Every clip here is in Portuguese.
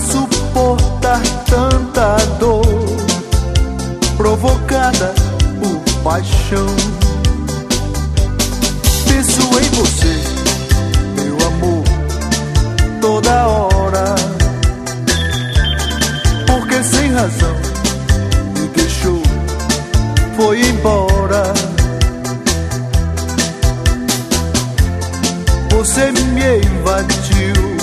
suportar tanta dor provocada por paixão. Penso em você, meu amor, toda hora, porque sem razão me deixou, foi embora. Você me invadiu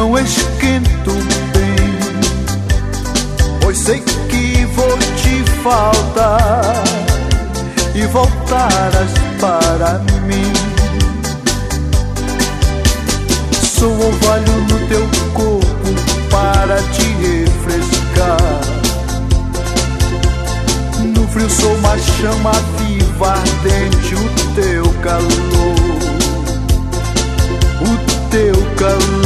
Não esquento bem, pois sei que vou te faltar e voltarás para mim. Sou orvalho no teu corpo para te refrescar frio sou uma chama viva ardente o teu calor, o teu calor.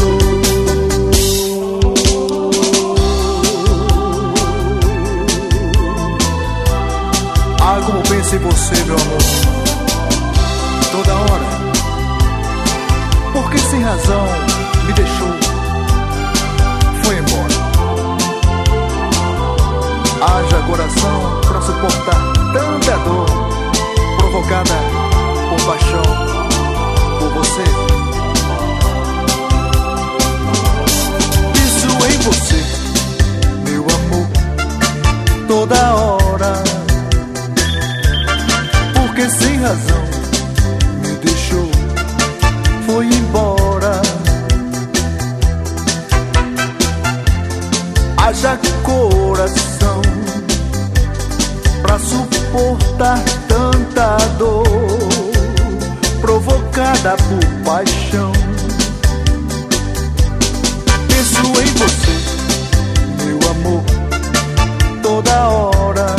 Você, meu amor, toda hora. Porque sem razão me deixou, foi embora. Haja coração suportar suportar tanta dor provocada por paixão. Penso em você, meu amor, toda hora.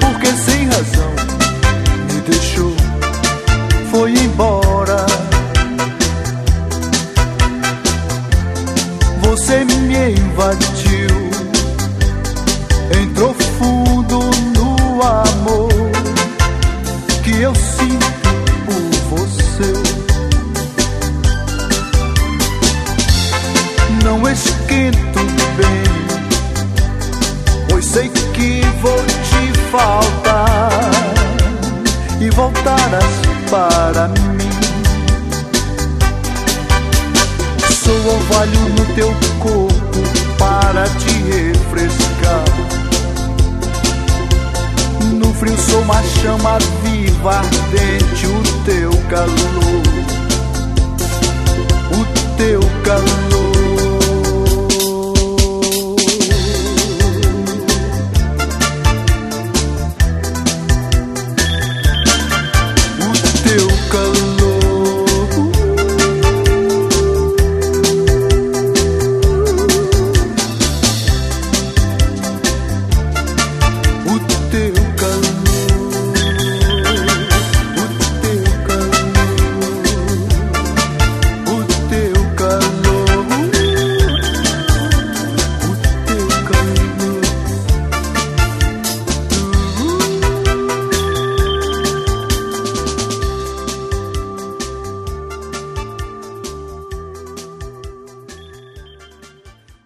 Porque sem razão me deixou, foi embora. Você me invadiu eu sinto por você. Não esquento bem, pois sei que vou te faltar e voltarás para mim. Sou orvalho no teu corpo para te refrescar uma chama viva, ardente o teu calor.